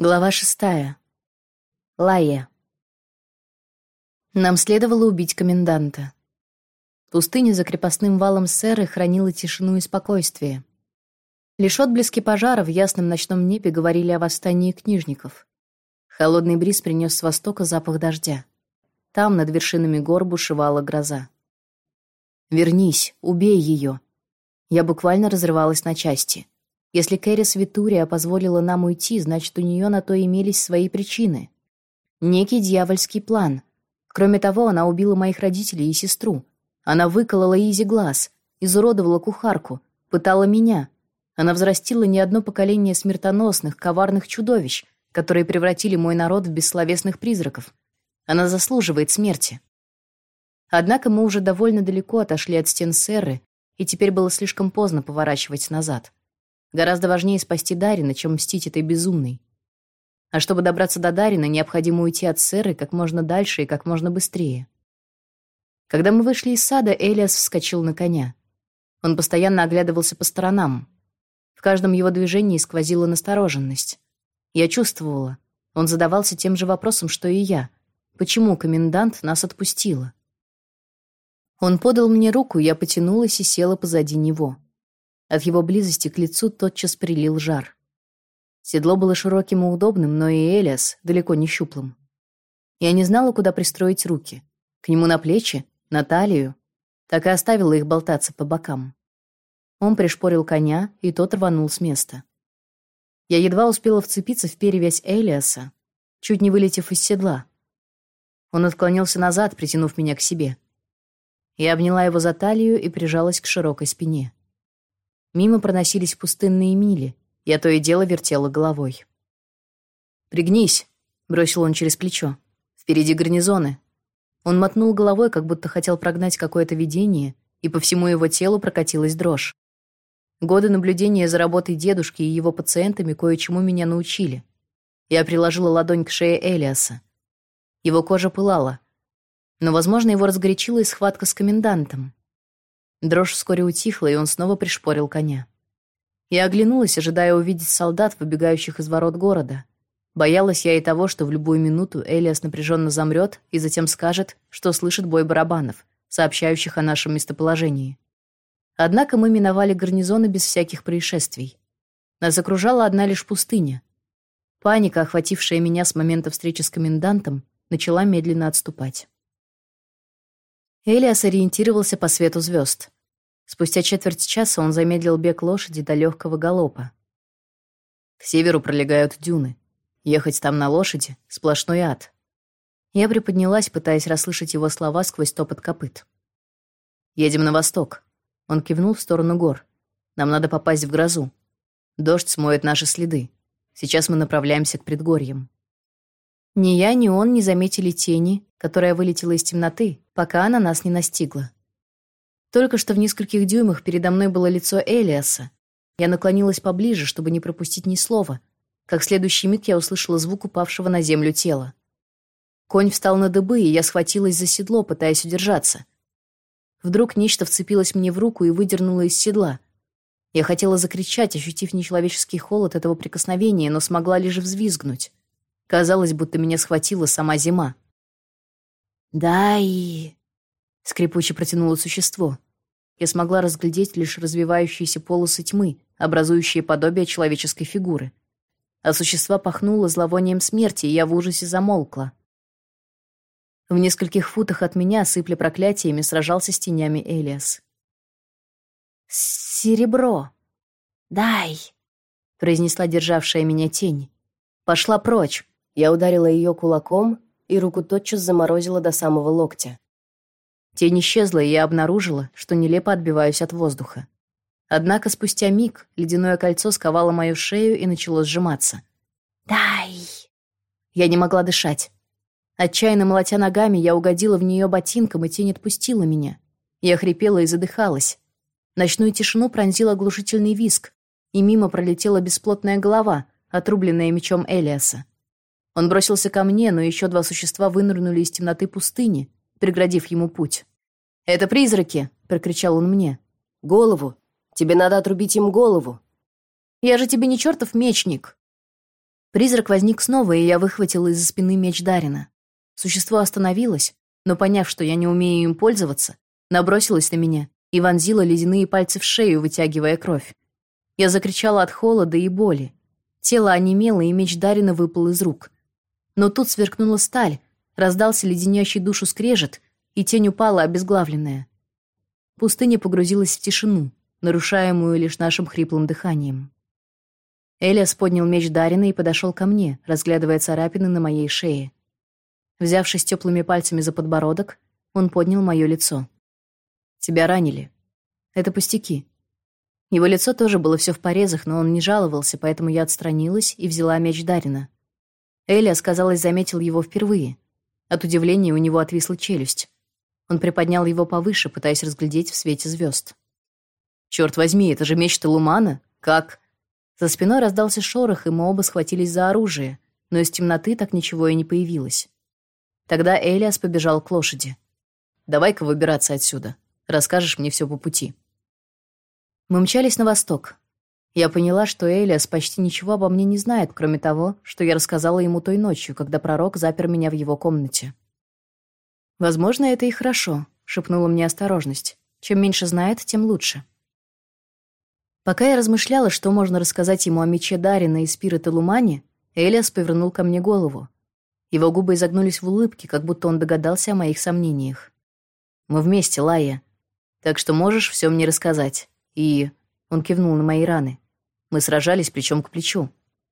Глава шестая. Лая. Нам следовало убить коменданта. Пустыня за крепостным валом Сэры хранила тишину и спокойствие. Лишь отблески пожара в ясном ночном небе говорили о восстании книжников. Холодный бриз принес с востока запах дождя. Там, над вершинами гор, бушевала гроза. «Вернись, убей ее!» Я буквально разрывалась на части. Если Кэрис Витурия позволила нам уйти, значит, у нее на то имелись свои причины. Некий дьявольский план. Кроме того, она убила моих родителей и сестру. Она выколола Изи глаз, изуродовала кухарку, пытала меня. Она взрастила не одно поколение смертоносных, коварных чудовищ, которые превратили мой народ в бессловесных призраков. Она заслуживает смерти. Однако мы уже довольно далеко отошли от стен Серры, и теперь было слишком поздно поворачивать назад. Гораздо важнее спасти Дарина, чем мстить этой безумной. А чтобы добраться до Дарина, необходимо уйти от Сэры как можно дальше и как можно быстрее. Когда мы вышли из сада, Элиас вскочил на коня. Он постоянно оглядывался по сторонам. В каждом его движении сквозила настороженность. Я чувствовала. Он задавался тем же вопросом, что и я. Почему комендант нас отпустила? Он подал мне руку, я потянулась и села позади него. От его близости к лицу тотчас прилил жар. Седло было широким и удобным, но и Элиас далеко не щуплым. Я не знала, куда пристроить руки. К нему на плечи, на талию. Так и оставила их болтаться по бокам. Он пришпорил коня, и тот рванул с места. Я едва успела вцепиться в перевязь Элиаса, чуть не вылетев из седла. Он отклонился назад, притянув меня к себе. Я обняла его за талию и прижалась к широкой спине. Мимо проносились пустынные мили. Я то и дело вертела головой. «Пригнись», — бросил он через плечо. «Впереди гарнизоны». Он мотнул головой, как будто хотел прогнать какое-то видение, и по всему его телу прокатилась дрожь. Годы наблюдения за работой дедушки и его пациентами кое-чему меня научили. Я приложила ладонь к шее Элиаса. Его кожа пылала. Но, возможно, его разгорячила и схватка с комендантом. Дрожь вскоре утихла, и он снова пришпорил коня. Я оглянулась, ожидая увидеть солдат, выбегающих из ворот города. Боялась я и того, что в любую минуту Элиас напряженно замрет и затем скажет, что слышит бой барабанов, сообщающих о нашем местоположении. Однако мы миновали гарнизоны без всяких происшествий. Нас окружала одна лишь пустыня. Паника, охватившая меня с момента встречи с комендантом, начала медленно отступать. Элиас ориентировался по свету звезд. Спустя четверть часа он замедлил бег лошади до легкого галопа. К северу пролегают дюны. Ехать там на лошади — сплошной ад. Я приподнялась, пытаясь расслышать его слова сквозь топот копыт. «Едем на восток». Он кивнул в сторону гор. «Нам надо попасть в грозу. Дождь смоет наши следы. Сейчас мы направляемся к предгорьям». Ни я, ни он не заметили тени, которая вылетела из темноты, пока она нас не настигла. Только что в нескольких дюймах передо мной было лицо Элиаса. Я наклонилась поближе, чтобы не пропустить ни слова. Как следующий миг я услышала звук упавшего на землю тела. Конь встал на дыбы, и я схватилась за седло, пытаясь удержаться. Вдруг нечто вцепилось мне в руку и выдернуло из седла. Я хотела закричать, ощутив нечеловеческий холод этого прикосновения, но смогла лишь взвизгнуть. Казалось, будто меня схватила сама зима. «Дай!» — скрипуче протянуло существо. Я смогла разглядеть лишь развивающиеся полосы тьмы, образующие подобие человеческой фигуры. А существо пахнуло зловонием смерти, и я в ужасе замолкла. В нескольких футах от меня, сыпля проклятиями, сражался с тенями Элиас. «Серебро! Дай!» — произнесла державшая меня тень. «Пошла прочь!» Я ударила ее кулаком, и руку тотчас заморозила до самого локтя. Тень исчезла, и я обнаружила, что нелепо отбиваюсь от воздуха. Однако спустя миг ледяное кольцо сковало мою шею и начало сжиматься. «Дай!» Я не могла дышать. Отчаянно молотя ногами, я угодила в нее ботинком, и тень отпустила меня. Я хрипела и задыхалась. Ночную тишину пронзил оглушительный визг, и мимо пролетела бесплотная голова, отрубленная мечом Элиаса. Он бросился ко мне, но еще два существа вынырнули из темноты пустыни, преградив ему путь. «Это призраки!» — прокричал он мне. «Голову! Тебе надо отрубить им голову!» «Я же тебе не чертов мечник!» Призрак возник снова, и я выхватила из-за спины меч Дарина. Существо остановилось, но, поняв, что я не умею им пользоваться, набросилось на меня и вонзило ледяные пальцы в шею, вытягивая кровь. Я закричала от холода и боли. Тело онемело, и меч Дарина выпал из рук. Но тут сверкнула сталь, раздался леденящий душу скрежет, и тень упала обезглавленная. Пустыня погрузилась в тишину, нарушаемую лишь нашим хриплым дыханием. Элиас поднял меч Дарина и подошел ко мне, разглядывая царапины на моей шее. Взявшись теплыми пальцами за подбородок, он поднял мое лицо. «Тебя ранили. Это пустяки». Его лицо тоже было все в порезах, но он не жаловался, поэтому я отстранилась и взяла меч Дарина. Элиас, казалось, заметил его впервые. От удивления у него отвисла челюсть. Он приподнял его повыше, пытаясь разглядеть в свете звезд. «Черт возьми, это же меч Талумана? Как?» За спиной раздался шорох, и мы оба схватились за оружие, но из темноты так ничего и не появилось. Тогда Элиас побежал к лошади. «Давай-ка выбираться отсюда. Расскажешь мне все по пути». Мы мчались на восток. Я поняла, что Элиас почти ничего обо мне не знает, кроме того, что я рассказала ему той ночью, когда пророк запер меня в его комнате. «Возможно, это и хорошо», — шепнула мне осторожность. «Чем меньше знает, тем лучше». Пока я размышляла, что можно рассказать ему о мече Дарина и Спирит Лумане, Элиас повернул ко мне голову. Его губы изогнулись в улыбке, как будто он догадался о моих сомнениях. «Мы вместе, Лая. Так что можешь все мне рассказать. И...» Он кивнул на мои раны. «Мы сражались плечом к плечу.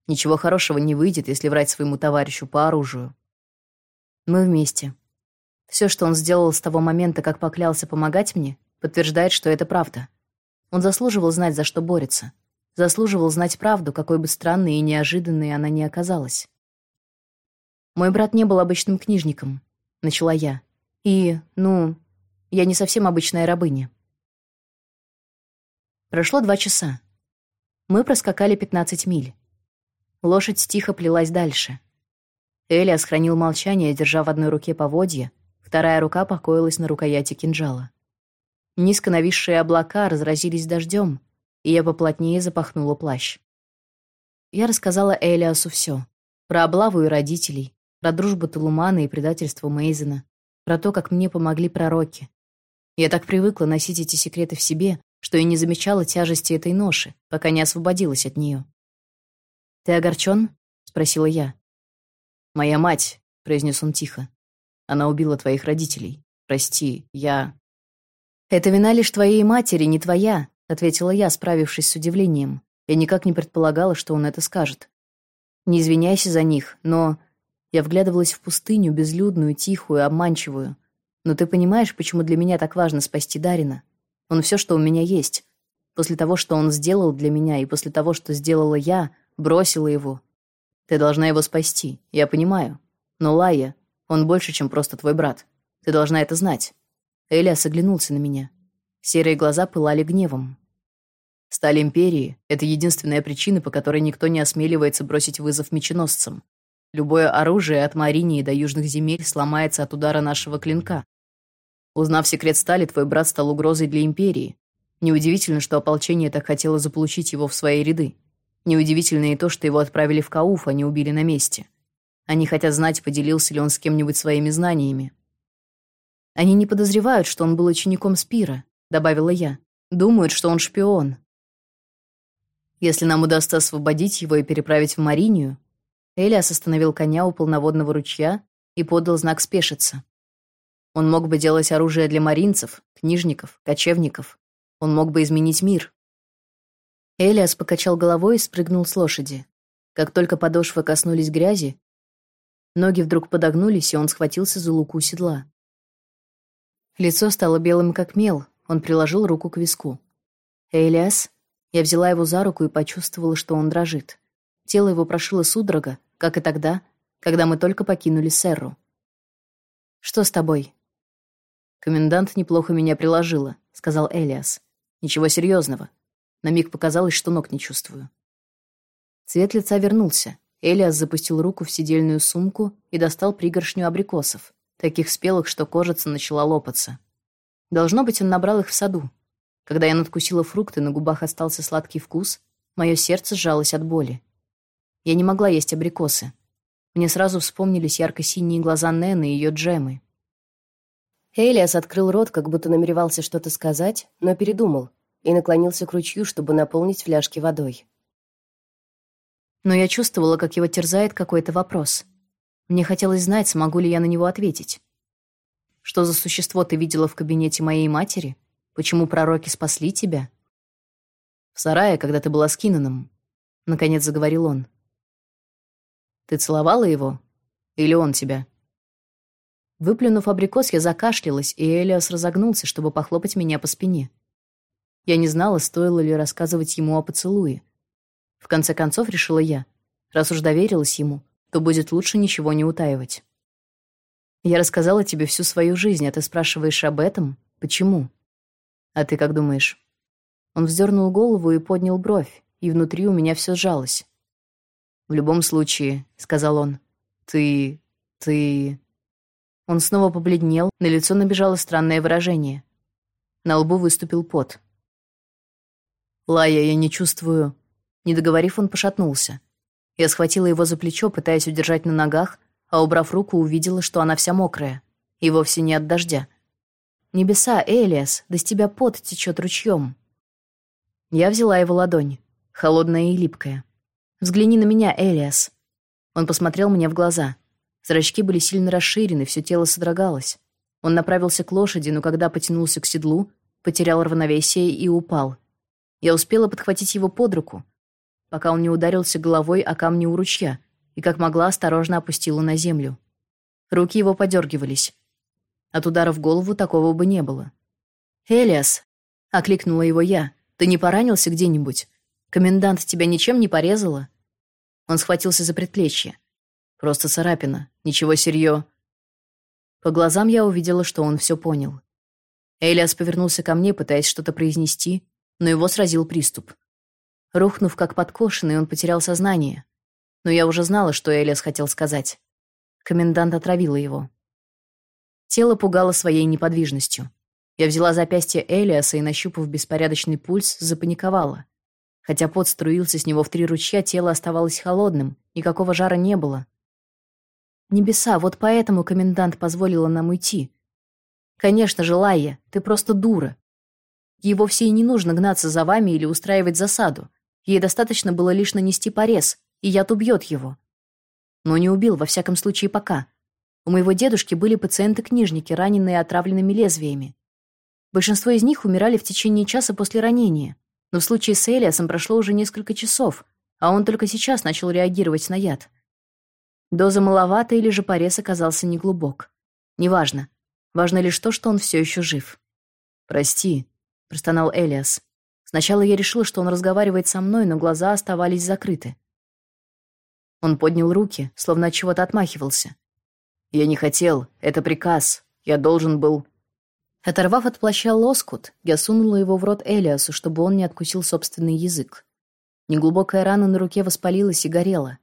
Ничего хорошего не выйдет, если врать своему товарищу по оружию. Мы вместе. Все, что он сделал с того момента, как поклялся помогать мне, подтверждает, что это правда. Он заслуживал знать, за что борется. Заслуживал знать правду, какой бы странной и неожиданной она ни оказалась. Мой брат не был обычным книжником, начала я. И, ну, я не совсем обычная рабыня. Прошло два часа. Мы проскакали 15 миль. Лошадь тихо плелась дальше. Элиас хранил молчание, держа в одной руке поводья, вторая рука покоилась на рукояти кинжала. Низко нависшие облака разразились дождем, и я поплотнее запахнула плащ. Я рассказала Элиасу все: про облаву и родителей, про дружбу Тулумана и предательство Мейзена, про то, как мне помогли пророки. Я так привыкла носить эти секреты в себе, что и не замечала тяжести этой ноши, пока не освободилась от нее. «Ты огорчен?» — спросила я. «Моя мать», — произнес он тихо. «Она убила твоих родителей. Прости, я...» «Это вина лишь твоей матери, не твоя», — ответила я, справившись с удивлением. Я никак не предполагала, что он это скажет. «Не извиняйся за них, но...» Я вглядывалась в пустыню, безлюдную, тихую, обманчивую. «Но ты понимаешь, почему для меня так важно спасти Дарина? Он все, что у меня есть. После того, что он сделал для меня, и после того, что сделала я, бросила его. Ты должна его спасти, я понимаю. Но Лая, он больше, чем просто твой брат. Ты должна это знать». Элиас оглянулся на меня. Серые глаза пылали гневом. Сталь Империи — это единственная причина, по которой никто не осмеливается бросить вызов меченосцам. Любое оружие от Маринии до южных земель сломается от удара нашего клинка. Узнав секрет стали, твой брат стал угрозой для Империи. Неудивительно, что ополчение так хотело заполучить его в свои ряды. Неудивительно и то, что его отправили в Кауф, а не убили на месте. Они хотят знать, поделился ли он с кем-нибудь своими знаниями. Они не подозревают, что он был учеником Спира, добавила я. Думают, что он шпион. Если нам удастся освободить его и переправить в Маринию, Элиас остановил коня у полноводного ручья и подал знак спешиться. Он мог бы делать оружие для маринцев, книжников, кочевников. Он мог бы изменить мир. Элиас покачал головой и спрыгнул с лошади. Как только подошвы коснулись грязи, ноги вдруг подогнулись, и он схватился за луку седла. Лицо стало белым как мел. Он приложил руку к виску. Элиас, я взяла его за руку и почувствовала, что он дрожит. Тело его прошило судорога, как и тогда, когда мы только покинули Серру. Что с тобой? Комендант неплохо меня приложила, сказал Элиас. Ничего серьезного. На миг показалось, что ног не чувствую. Цвет лица вернулся. Элиас запустил руку в сидельную сумку и достал пригоршню абрикосов таких спелых, что кожица начала лопаться. Должно быть, он набрал их в саду. Когда я надкусила фрукты, на губах остался сладкий вкус, мое сердце сжалось от боли. Я не могла есть абрикосы. Мне сразу вспомнились ярко-синие глаза Нэн и ее джемы. Элиас открыл рот, как будто намеревался что-то сказать, но передумал и наклонился к ручью, чтобы наполнить фляжки водой. Но я чувствовала, как его терзает какой-то вопрос. Мне хотелось знать, смогу ли я на него ответить. Что за существо ты видела в кабинете моей матери? Почему пророки спасли тебя? В сарае, когда ты была с Кинаном, наконец заговорил он. Ты целовала его или он тебя? Выплюнув абрикос, я закашлялась, и Элиас разогнулся, чтобы похлопать меня по спине. Я не знала, стоило ли рассказывать ему о поцелуе. В конце концов, решила я, раз уж доверилась ему, то будет лучше ничего не утаивать. Я рассказала тебе всю свою жизнь, а ты спрашиваешь об этом? Почему? А ты как думаешь? Он вздернул голову и поднял бровь, и внутри у меня все сжалось. В любом случае, сказал он. Ты ты он снова побледнел, на лицо набежало странное выражение. На лбу выступил пот. Лая, я не чувствую. Не договорив, он пошатнулся. Я схватила его за плечо, пытаясь удержать на ногах, а убрав руку, увидела, что она вся мокрая, и вовсе не от дождя. Небеса, Элиас, да с тебя пот течет ручьем. Я взяла его ладонь, холодная и липкая. Взгляни на меня, Элиас. Он посмотрел мне в глаза. Зрачки были сильно расширены, все тело содрогалось. Он направился к лошади, но когда потянулся к седлу, потерял равновесие и упал. Я успела подхватить его под руку, пока он не ударился головой о камни у ручья, и как могла осторожно опустила на землю. Руки его подергивались. От удара в голову такого бы не было. «Элиас!» — окликнула его я. «Ты не поранился где-нибудь? Комендант тебя ничем не порезала?» Он схватился за предплечье. Просто царапина. Ничего серьё. По глазам я увидела, что он все понял. Элиас повернулся ко мне, пытаясь что-то произнести, но его сразил приступ. Рухнув как подкошенный, он потерял сознание. Но я уже знала, что Элиас хотел сказать. Комендант отравила его. Тело пугало своей неподвижностью. Я взяла запястье Элиаса и, нащупав беспорядочный пульс, запаниковала. Хотя пот струился с него в три ручья, тело оставалось холодным, никакого жара не было. Небеса, вот поэтому комендант позволила нам уйти. Конечно же, Лайя, ты просто дура. Ей вовсе и не нужно гнаться за вами или устраивать засаду. Ей достаточно было лишь нанести порез, и яд убьет его. Но не убил, во всяком случае, пока. У моего дедушки были пациенты-книжники, раненые отравленными лезвиями. Большинство из них умирали в течение часа после ранения. Но в случае с Элиасом прошло уже несколько часов, а он только сейчас начал реагировать на яд. Доза маловато или же порез оказался неглубок. Неважно. Важно лишь то, что он все еще жив. «Прости», — простонал Элиас. Сначала я решила, что он разговаривает со мной, но глаза оставались закрыты. Он поднял руки, словно от чего-то отмахивался. «Я не хотел. Это приказ. Я должен был...» Оторвав от плаща лоскут, я сунула его в рот Элиасу, чтобы он не откусил собственный язык. Неглубокая рана на руке воспалилась и горела.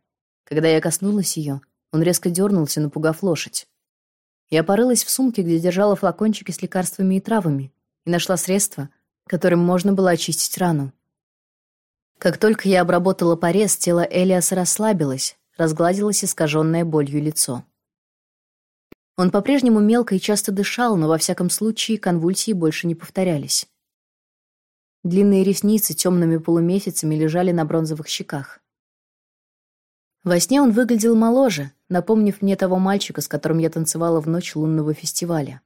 Когда я коснулась ее, он резко дернулся, напугав лошадь. Я порылась в сумке, где держала флакончики с лекарствами и травами, и нашла средство, которым можно было очистить рану. Как только я обработала порез, тело Элиаса расслабилось, разгладилось искаженное болью лицо. Он по-прежнему мелко и часто дышал, но во всяком случае конвульсии больше не повторялись. Длинные ресницы темными полумесяцами лежали на бронзовых щеках. Во сне он выглядел моложе, напомнив мне того мальчика, с которым я танцевала в ночь лунного фестиваля.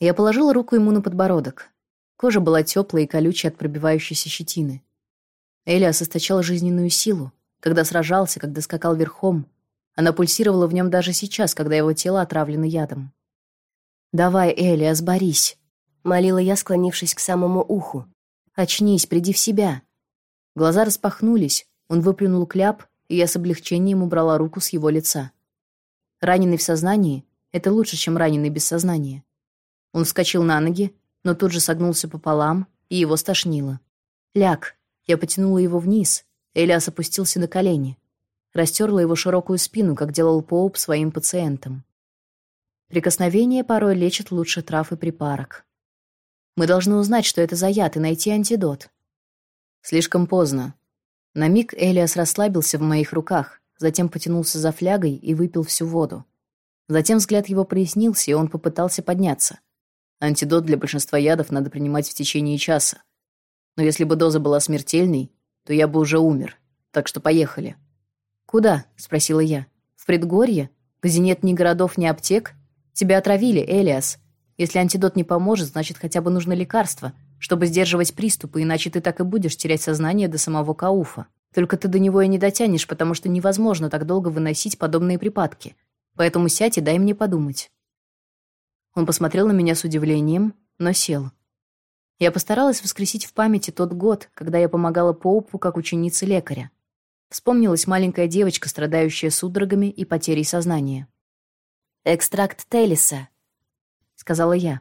Я положила руку ему на подбородок. Кожа была теплая и колючая от пробивающейся щетины. Элиас источал жизненную силу, когда сражался, когда скакал верхом. Она пульсировала в нем даже сейчас, когда его тело отравлено ядом. «Давай, Элиас, борись!» — молила я, склонившись к самому уху. «Очнись, приди в себя!» Глаза распахнулись, он выплюнул кляп, и я с облегчением убрала руку с его лица. Раненый в сознании — это лучше, чем раненый без сознания. Он вскочил на ноги, но тут же согнулся пополам, и его стошнило. «Ляг!» Я потянула его вниз. Элиас опустился на колени. Растерла его широкую спину, как делал Поуп своим пациентам. Прикосновение порой лечит лучше трав и припарок. Мы должны узнать, что это за яд, и найти антидот. Слишком поздно. На миг Элиас расслабился в моих руках, затем потянулся за флягой и выпил всю воду. Затем взгляд его прояснился, и он попытался подняться. Антидот для большинства ядов надо принимать в течение часа. Но если бы доза была смертельной, то я бы уже умер. Так что поехали. «Куда?» — спросила я. «В предгорье? Где нет ни городов, ни аптек? Тебя отравили, Элиас. Если антидот не поможет, значит, хотя бы нужно лекарство, чтобы сдерживать приступы, иначе ты так и будешь терять сознание до самого Кауфа. Только ты до него и не дотянешь, потому что невозможно так долго выносить подобные припадки. Поэтому сядь и дай мне подумать». Он посмотрел на меня с удивлением, но сел. Я постаралась воскресить в памяти тот год, когда я помогала Поупу как ученица лекаря. Вспомнилась маленькая девочка, страдающая судорогами и потерей сознания. «Экстракт Телиса», — сказала я.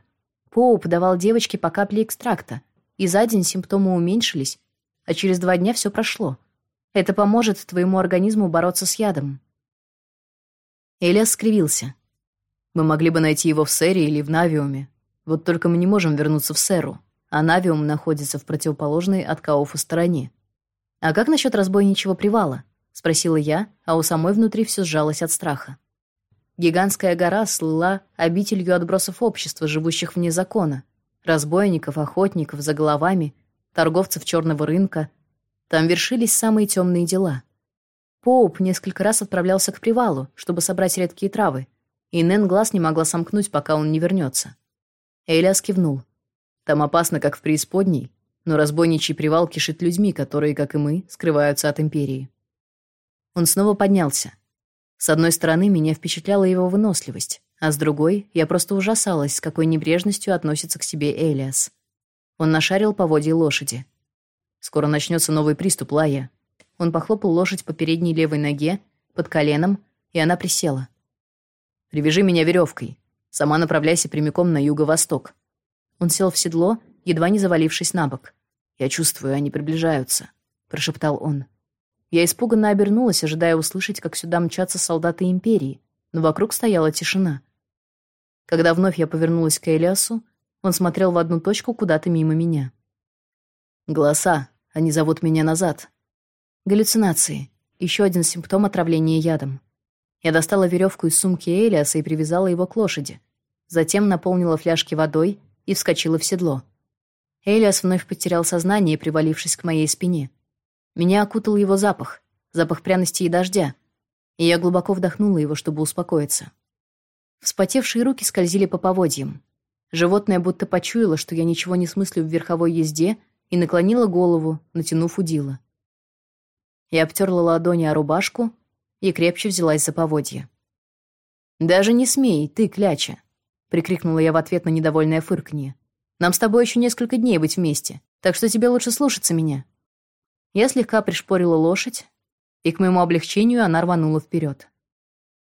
Поуп давал девочке по капле экстракта, и за день симптомы уменьшились, а через два дня все прошло. Это поможет твоему организму бороться с ядом. Элиас скривился. Мы могли бы найти его в Сэре или в Навиуме. Вот только мы не можем вернуться в Сэру, а Навиум находится в противоположной от Кауфа стороне. «А как насчет разбойничьего привала?» — спросила я, а у самой внутри все сжалось от страха. Гигантская гора слыла обителью отбросов общества, живущих вне закона. Разбойников, охотников за головами, торговцев черного рынка. Там вершились самые темные дела. Поуп несколько раз отправлялся к привалу, чтобы собрать редкие травы, и Нэн глаз не могла сомкнуть, пока он не вернется. Элиас кивнул. Там опасно, как в преисподней, но разбойничий привал кишит людьми, которые, как и мы, скрываются от империи. Он снова поднялся. С одной стороны, меня впечатляла его выносливость, а с другой, я просто ужасалась, с какой небрежностью относится к себе Элиас. Он нашарил поводья лошади. Скоро начнется новый приступ лая. Он похлопал лошадь по передней левой ноге, под коленом, и она присела. «Привяжи меня веревкой. Сама направляйся прямиком на юго-восток». Он сел в седло, едва не завалившись на бок. «Я чувствую, они приближаются», — прошептал он. Я испуганно обернулась, ожидая услышать, как сюда мчатся солдаты Империи, но вокруг стояла тишина. Когда вновь я повернулась к Элиасу, он смотрел в одну точку куда-то мимо меня. «Голоса. Они зовут меня назад». Галлюцинации. Еще один симптом отравления ядом. Я достала веревку из сумки Элиаса и привязала его к лошади. Затем наполнила фляжки водой и вскочила в седло. Элиас вновь потерял сознание, привалившись к моей спине. Меня окутал его запах, запах пряности и дождя, и я глубоко вдохнула его, чтобы успокоиться. Вспотевшие руки скользили по поводьям. Животное будто почуяло, что я ничего не смыслю в верховой езде, и наклонило голову, натянув удила. Я обтерла ладони о рубашку и крепче взялась за поводья. «Даже не смей, ты, кляча!» — прикрикнула я в ответ на недовольное фырканье. «Нам с тобой еще несколько дней быть вместе, так что тебе лучше слушаться меня». Я слегка пришпорила лошадь, и к моему облегчению она рванула вперед.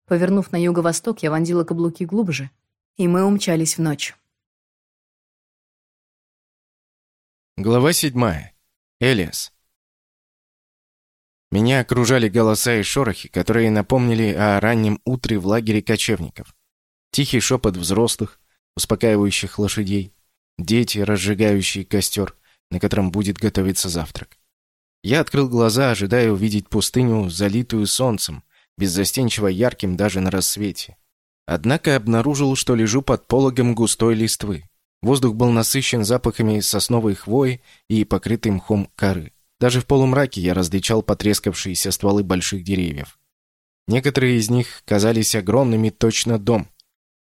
Повернув на юго-восток, я вонзила каблуки глубже, и мы умчались в ночь. Глава седьмая. Элиас. Меня окружали голоса и шорохи, которые напомнили о раннем утре в лагере кочевников. Тихий шепот взрослых, успокаивающих лошадей, дети, разжигающие костер, на котором будет готовиться завтрак. Я открыл глаза, ожидая увидеть пустыню, залитую солнцем, беззастенчиво ярким даже на рассвете. Однако обнаружил, что лежу под пологом густой листвы. Воздух был насыщен запахами сосновой хвои и покрытой мхом коры. Даже в полумраке я различал потрескавшиеся стволы больших деревьев. Некоторые из них казались огромными, точно дом.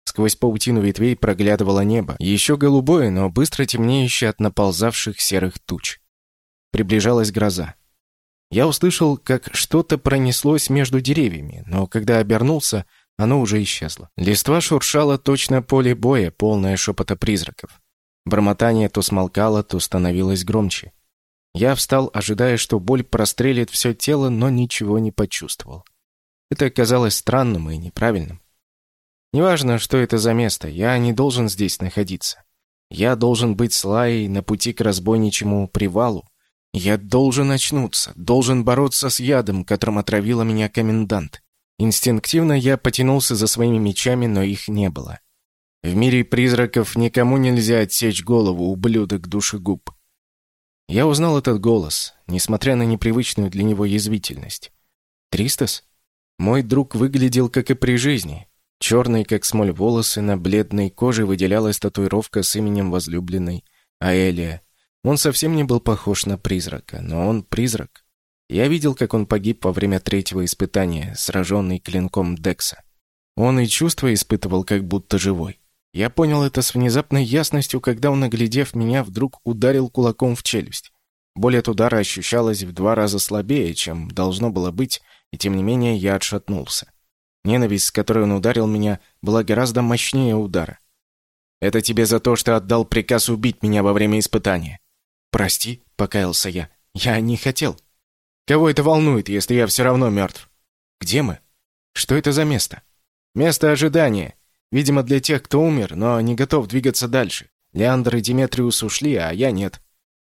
Сквозь паутину ветвей проглядывало небо, еще голубое, но быстро темнеющее от наползавших серых туч. Приближалась гроза. Я услышал, как что-то пронеслось между деревьями, но когда обернулся, оно уже исчезло. Листва шуршала точно поле боя, полное шепота призраков. Бормотание то смолкало, то становилось громче. Я встал, ожидая, что боль прострелит все тело, но ничего не почувствовал. Это казалось странным и неправильным. Неважно, что это за место, я не должен здесь находиться. Я должен быть с Лаей на пути к разбойничьему привалу, я должен очнуться, должен бороться с ядом, которым отравила меня комендант. Инстинктивно я потянулся за своими мечами, но их не было. В мире призраков никому нельзя отсечь голову, ублюдок душегуб. Я узнал этот голос, несмотря на непривычную для него язвительность. Тристас? Мой друг выглядел, как и при жизни. Черные, как смоль, волосы, на бледной коже выделялась татуировка с именем возлюбленной Аэлия. Он совсем не был похож на призрака, но он призрак. Я видел, как он погиб во время третьего испытания, сраженный клинком Декса. Он и чувства испытывал, как будто живой. Я понял это с внезапной ясностью, когда он, оглядев меня, вдруг ударил кулаком в челюсть. Боль от удара ощущалась в два раза слабее, чем должно было быть, и тем не менее я отшатнулся. Ненависть, с которой он ударил меня, была гораздо мощнее удара. «Это тебе за то, что отдал приказ убить меня во время испытания». «Прости», — покаялся я. «Я не хотел». «Кого это волнует, если я все равно мертв?» «Где мы? Что это за место?» «Место ожидания. Видимо, для тех, кто умер, но не готов двигаться дальше. Леандр и Диметриус ушли, а я нет.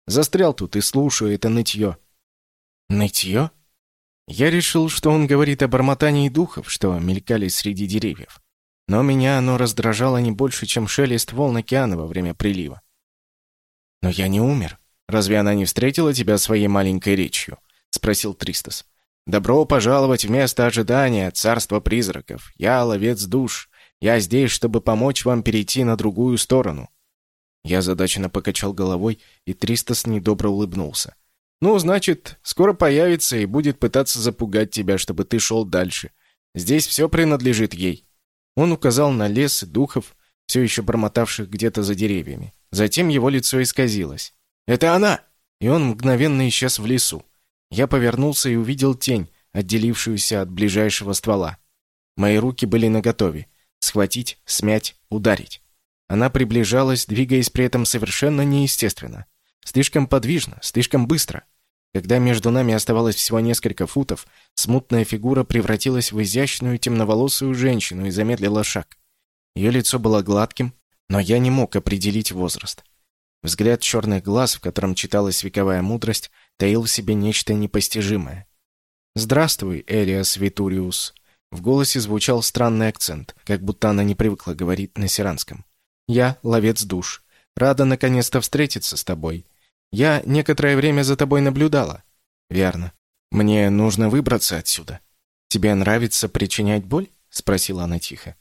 Застрял тут и слушаю это нытье». «Нытье?» Я решил, что он говорит о бормотании духов, что мелькали среди деревьев. Но меня оно раздражало не больше, чем шелест волн океана во время прилива. «Но я не умер. Разве она не встретила тебя своей маленькой речью?» — спросил Тристос. «Добро пожаловать в место ожидания, царство призраков. Я ловец душ. Я здесь, чтобы помочь вам перейти на другую сторону». Я задаченно покачал головой, и Тристос недобро улыбнулся. Ну, значит, скоро появится и будет пытаться запугать тебя, чтобы ты шел дальше. Здесь все принадлежит ей». Он указал на лес и духов, все еще бормотавших где-то за деревьями. Затем его лицо исказилось. «Это она!» И он мгновенно исчез в лесу. Я повернулся и увидел тень, отделившуюся от ближайшего ствола. Мои руки были наготове. Схватить, смять, ударить. Она приближалась, двигаясь при этом совершенно неестественно. Слишком подвижно, слишком быстро. Когда между нами оставалось всего несколько футов, смутная фигура превратилась в изящную темноволосую женщину и замедлила шаг. Ее лицо было гладким, но я не мог определить возраст. Взгляд черных глаз, в котором читалась вековая мудрость, таил в себе нечто непостижимое. «Здравствуй, Элиас Витуриус». В голосе звучал странный акцент, как будто она не привыкла говорить на сиранском. «Я — ловец душ. Рада наконец-то встретиться с тобой. Я некоторое время за тобой наблюдала. Верно. Мне нужно выбраться отсюда. Тебе нравится причинять боль? спросила она тихо.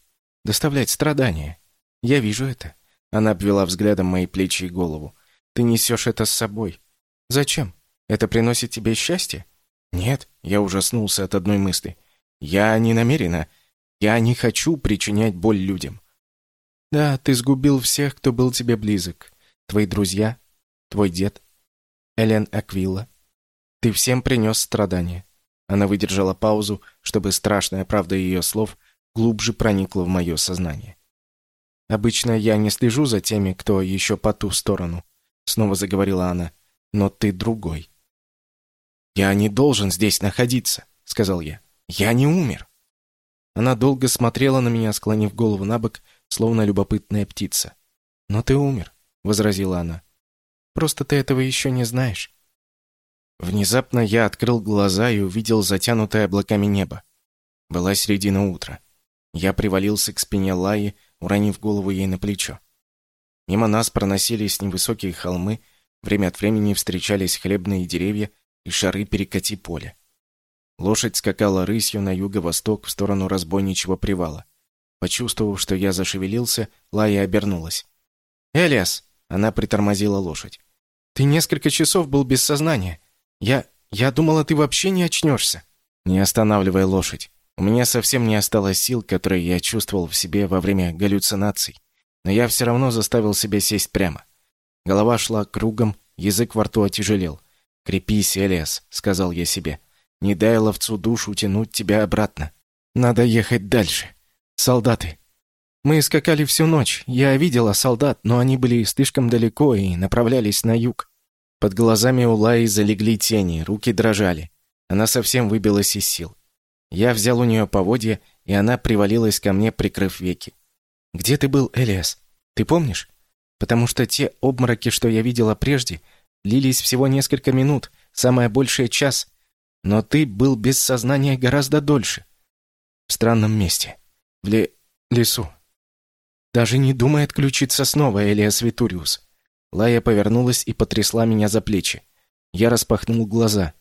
Доставлять страдания. Я вижу это. Она обвела взглядом мои плечи и голову. Ты несешь это с собой. Зачем? Это приносит тебе счастье? Нет, я ужаснулся от одной мысли. Я не намерена. Я не хочу причинять боль людям. Да, ты сгубил всех, кто был тебе близок. Твои друзья, Твой дед? Элен Аквилла? Ты всем принес страдания. Она выдержала паузу, чтобы страшная правда ее слов глубже проникла в мое сознание. Обычно я не слежу за теми, кто еще по ту сторону, снова заговорила она. Но ты другой. Я не должен здесь находиться, сказал я. Я не умер. Она долго смотрела на меня, склонив голову набок, словно любопытная птица. Но ты умер, возразила она. Просто ты этого еще не знаешь. Внезапно я открыл глаза и увидел затянутое облаками небо. Была середина утра. Я привалился к спине Лаи, уронив голову ей на плечо. Мимо нас проносились невысокие холмы, время от времени встречались хлебные деревья и шары перекати поля. Лошадь скакала рысью на юго-восток в сторону разбойничьего привала. Почувствовав, что я зашевелился, Лая обернулась. «Элиас!» — она притормозила лошадь. Ты несколько часов был без сознания. Я... я думала, ты вообще не очнешься. Не останавливай лошадь. У меня совсем не осталось сил, которые я чувствовал в себе во время галлюцинаций. Но я все равно заставил себя сесть прямо. Голова шла кругом, язык во рту отяжелел. «Крепись, Элиас», — сказал я себе. «Не дай ловцу душу тянуть тебя обратно. Надо ехать дальше. Солдаты, мы скакали всю ночь. Я видела солдат, но они были слишком далеко и направлялись на юг. Под глазами у Лаи залегли тени, руки дрожали. Она совсем выбилась из сил. Я взял у нее поводья, и она привалилась ко мне, прикрыв веки. «Где ты был, Элиас? Ты помнишь? Потому что те обмороки, что я видела прежде, длились всего несколько минут, самое большее час. Но ты был без сознания гораздо дольше. В странном месте. В ле... лесу. Даже не думай отключиться снова, Элиас Витуриус. Лая повернулась и потрясла меня за плечи. Я распахнул глаза.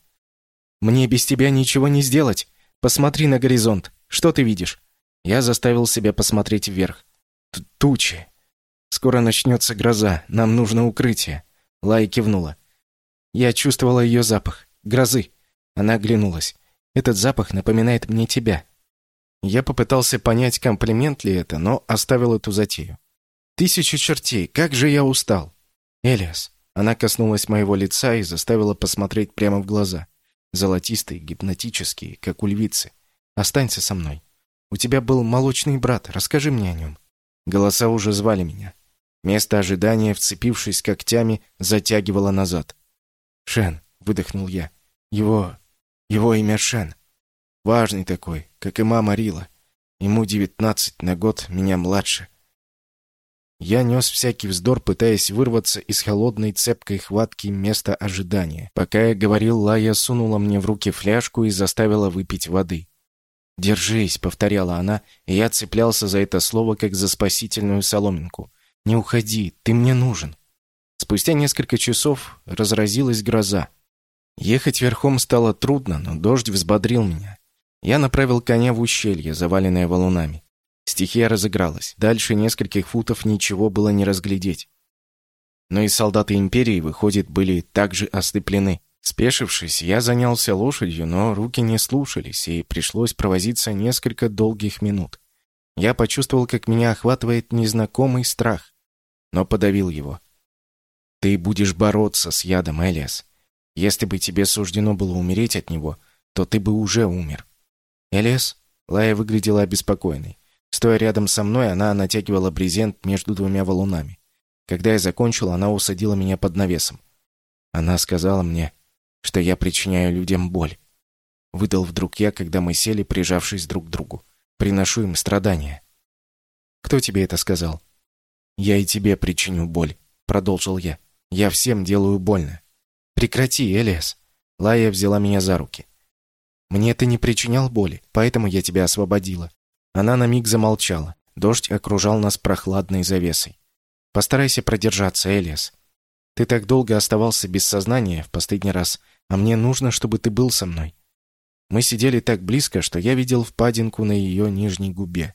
«Мне без тебя ничего не сделать. Посмотри на горизонт. Что ты видишь?» Я заставил себя посмотреть вверх. Т «Тучи. Скоро начнется гроза. Нам нужно укрытие». Лая кивнула. Я чувствовала ее запах. Грозы. Она оглянулась. «Этот запах напоминает мне тебя». Я попытался понять, комплимент ли это, но оставил эту затею. «Тысячи чертей, как же я устал!» «Элиас!» Она коснулась моего лица и заставила посмотреть прямо в глаза. Золотистые, гипнотические, как у львицы. «Останься со мной. У тебя был молочный брат, расскажи мне о нем». Голоса уже звали меня. Место ожидания, вцепившись когтями, затягивало назад. «Шен», — выдохнул я. «Его... его имя Шен. Важный такой, как и мама Рила. Ему девятнадцать, на год меня младше. Я нес всякий вздор, пытаясь вырваться из холодной цепкой хватки места ожидания. Пока я говорил, Лая сунула мне в руки фляжку и заставила выпить воды. «Держись», — повторяла она, и я цеплялся за это слово, как за спасительную соломинку. «Не уходи, ты мне нужен». Спустя несколько часов разразилась гроза. Ехать верхом стало трудно, но дождь взбодрил меня. Я направил коня в ущелье, заваленное валунами. Стихия разыгралась. Дальше нескольких футов ничего было не разглядеть. Но и солдаты Империи, выходит, были также ослеплены. Спешившись, я занялся лошадью, но руки не слушались, и пришлось провозиться несколько долгих минут. Я почувствовал, как меня охватывает незнакомый страх, но подавил его. Ты будешь бороться с ядом, Элиас. Если бы тебе суждено было умереть от него, то ты бы уже умер. Элиас? Лая выглядела обеспокоенной. Стоя рядом со мной, она натягивала брезент между двумя валунами. Когда я закончил, она усадила меня под навесом. Она сказала мне, что я причиняю людям боль. Выдал вдруг я, когда мы сели, прижавшись друг к другу. Приношу им страдания. Кто тебе это сказал? Я и тебе причиню боль, продолжил я. Я всем делаю больно. Прекрати, Элиас. Лая взяла меня за руки. Мне ты не причинял боли, поэтому я тебя освободила. Она на миг замолчала. Дождь окружал нас прохладной завесой. Постарайся продержаться, Элиас. Ты так долго оставался без сознания в последний раз, а мне нужно, чтобы ты был со мной. Мы сидели так близко, что я видел впадинку на ее нижней губе.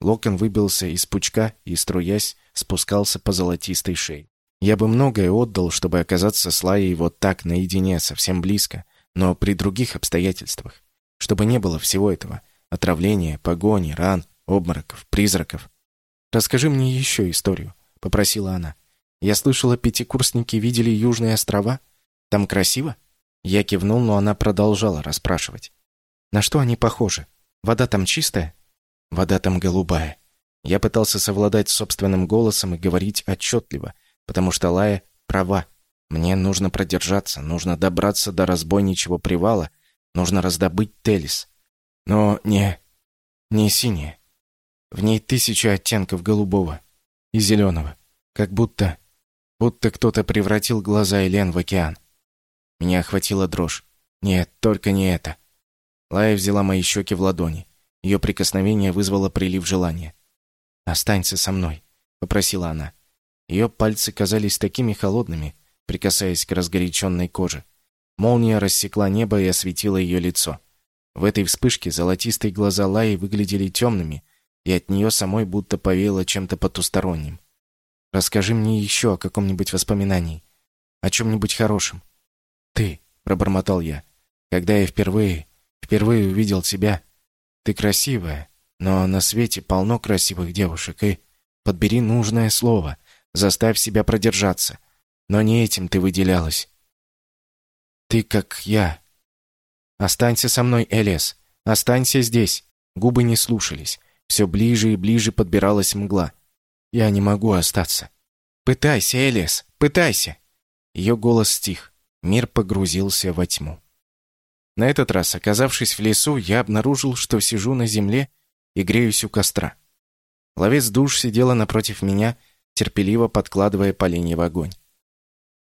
Локон выбился из пучка и, струясь, спускался по золотистой шее. Я бы многое отдал, чтобы оказаться с Лаей вот так наедине, совсем близко, но при других обстоятельствах. Чтобы не было всего этого — Отравления, погони, ран, обмороков, призраков. «Расскажи мне еще историю», — попросила она. «Я слышала, пятикурсники видели Южные острова. Там красиво?» Я кивнул, но она продолжала расспрашивать. «На что они похожи? Вода там чистая?» «Вода там голубая». Я пытался совладать с собственным голосом и говорить отчетливо, потому что Лая права. Мне нужно продержаться, нужно добраться до разбойничьего привала, нужно раздобыть Телис. Но не... не синяя. В ней тысяча оттенков голубого и зеленого. Как будто... будто кто-то превратил глаза Элен в океан. Меня охватила дрожь. Нет, только не это. Лая взяла мои щеки в ладони. Ее прикосновение вызвало прилив желания. «Останься со мной», — попросила она. Ее пальцы казались такими холодными, прикасаясь к разгоряченной коже. Молния рассекла небо и осветила ее лицо. В этой вспышке золотистые глаза Лаи выглядели темными, и от нее самой будто повеяло чем-то потусторонним. «Расскажи мне еще о каком-нибудь воспоминании. О чем-нибудь хорошем». «Ты», — пробормотал я, — «когда я впервые, впервые увидел тебя. Ты красивая, но на свете полно красивых девушек, и подбери нужное слово, заставь себя продержаться. Но не этим ты выделялась. Ты как я, «Останься со мной, Элес! Останься здесь!» Губы не слушались. Все ближе и ближе подбиралась мгла. «Я не могу остаться!» «Пытайся, Элес! Пытайся!» Ее голос стих. Мир погрузился во тьму. На этот раз, оказавшись в лесу, я обнаружил, что сижу на земле и греюсь у костра. Ловец душ сидела напротив меня, терпеливо подкладывая поленья в огонь.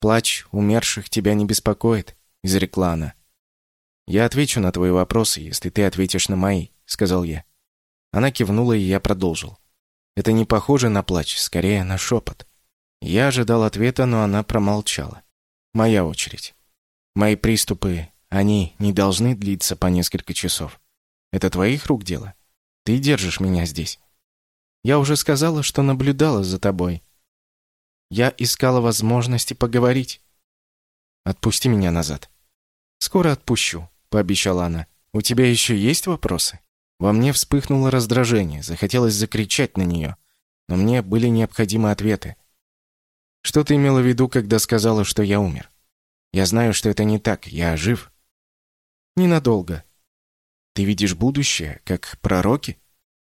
«Плач умерших тебя не беспокоит», — изрекла она. «Я отвечу на твои вопросы, если ты ответишь на мои», — сказал я. Она кивнула, и я продолжил. «Это не похоже на плач, скорее на шепот. Я ожидал ответа, но она промолчала. Моя очередь. Мои приступы, они не должны длиться по несколько часов. Это твоих рук дело. Ты держишь меня здесь. Я уже сказала, что наблюдала за тобой. Я искала возможности поговорить. Отпусти меня назад. Скоро отпущу, пообещала она. У тебя еще есть вопросы? Во мне вспыхнуло раздражение, захотелось закричать на нее, но мне были необходимы ответы. Что ты имела в виду, когда сказала, что я умер? Я знаю, что это не так. Я жив. Ненадолго. Ты видишь будущее, как пророки?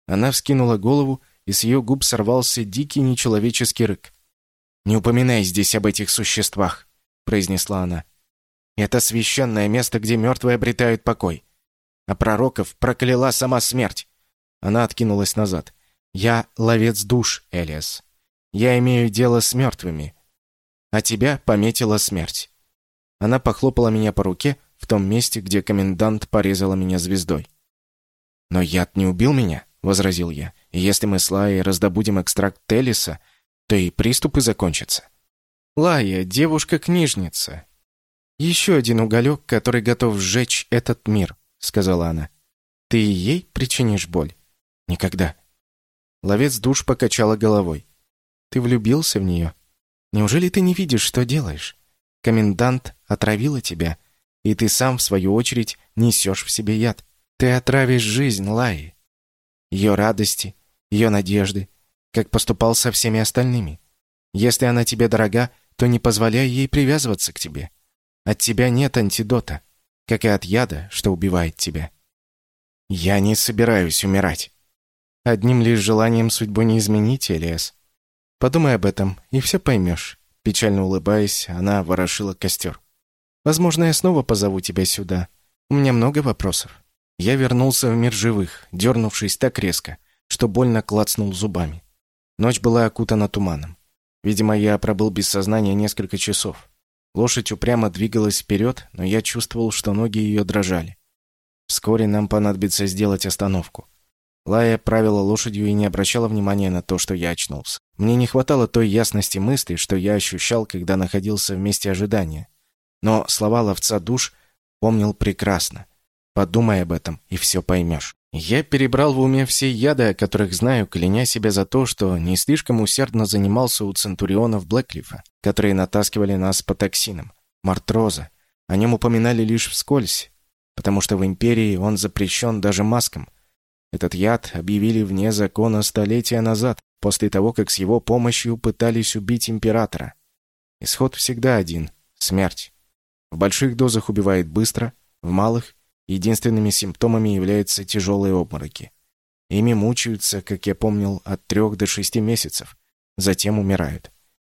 Она вскинула голову, и с ее губ сорвался дикий нечеловеческий рык. «Не упоминай здесь об этих существах», — произнесла она. «Это священное место, где мертвые обретают покой. А пророков прокляла сама смерть». Она откинулась назад. «Я ловец душ, Элиас. Я имею дело с мертвыми. А тебя пометила смерть». Она похлопала меня по руке в том месте, где комендант порезала меня звездой. «Но яд не убил меня», — возразил я. «И если мы с Лаей раздобудем экстракт Телиса, то и приступы закончатся». «Лая, девушка-книжница. Еще один уголек, который готов сжечь этот мир», — сказала она. «Ты ей причинишь боль?» «Никогда». Ловец душ покачала головой. «Ты влюбился в нее? Неужели ты не видишь, что делаешь? Комендант отравила тебя, и ты сам, в свою очередь, несешь в себе яд. Ты отравишь жизнь Лаи, ее радости, ее надежды, как поступал со всеми остальными. Если она тебе дорога, то не позволяй ей привязываться к тебе. От тебя нет антидота, как и от яда, что убивает тебя. Я не собираюсь умирать. Одним лишь желанием судьбу не изменить, Элиас. Подумай об этом, и все поймешь. Печально улыбаясь, она ворошила костер. Возможно, я снова позову тебя сюда. У меня много вопросов. Я вернулся в мир живых, дернувшись так резко, что больно клацнул зубами. Ночь была окутана туманом. Видимо, я пробыл без сознания несколько часов. Лошадь упрямо двигалась вперед, но я чувствовал, что ноги ее дрожали. Вскоре нам понадобится сделать остановку. Лая правила лошадью и не обращала внимания на то, что я очнулся. Мне не хватало той ясности мысли, что я ощущал, когда находился в месте ожидания. Но слова ловца душ помнил прекрасно. Подумай об этом, и все поймешь. Я перебрал в уме все яды, о которых знаю, кляня себя за то, что не слишком усердно занимался у центурионов Блэклифа, которые натаскивали нас по токсинам. Мартроза. О нем упоминали лишь вскользь, потому что в Империи он запрещен даже маскам, этот яд объявили вне закона столетия назад, после того, как с его помощью пытались убить императора. Исход всегда один — смерть. В больших дозах убивает быстро, в малых — единственными симптомами являются тяжелые обмороки. Ими мучаются, как я помнил, от трех до шести месяцев, затем умирают.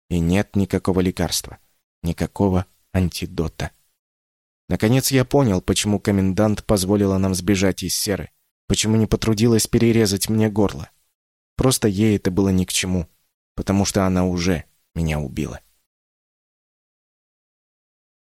И нет никакого лекарства, никакого антидота. Наконец я понял, почему комендант позволила нам сбежать из серы. Почему не потрудилась перерезать мне горло? Просто ей это было ни к чему, потому что она уже меня убила.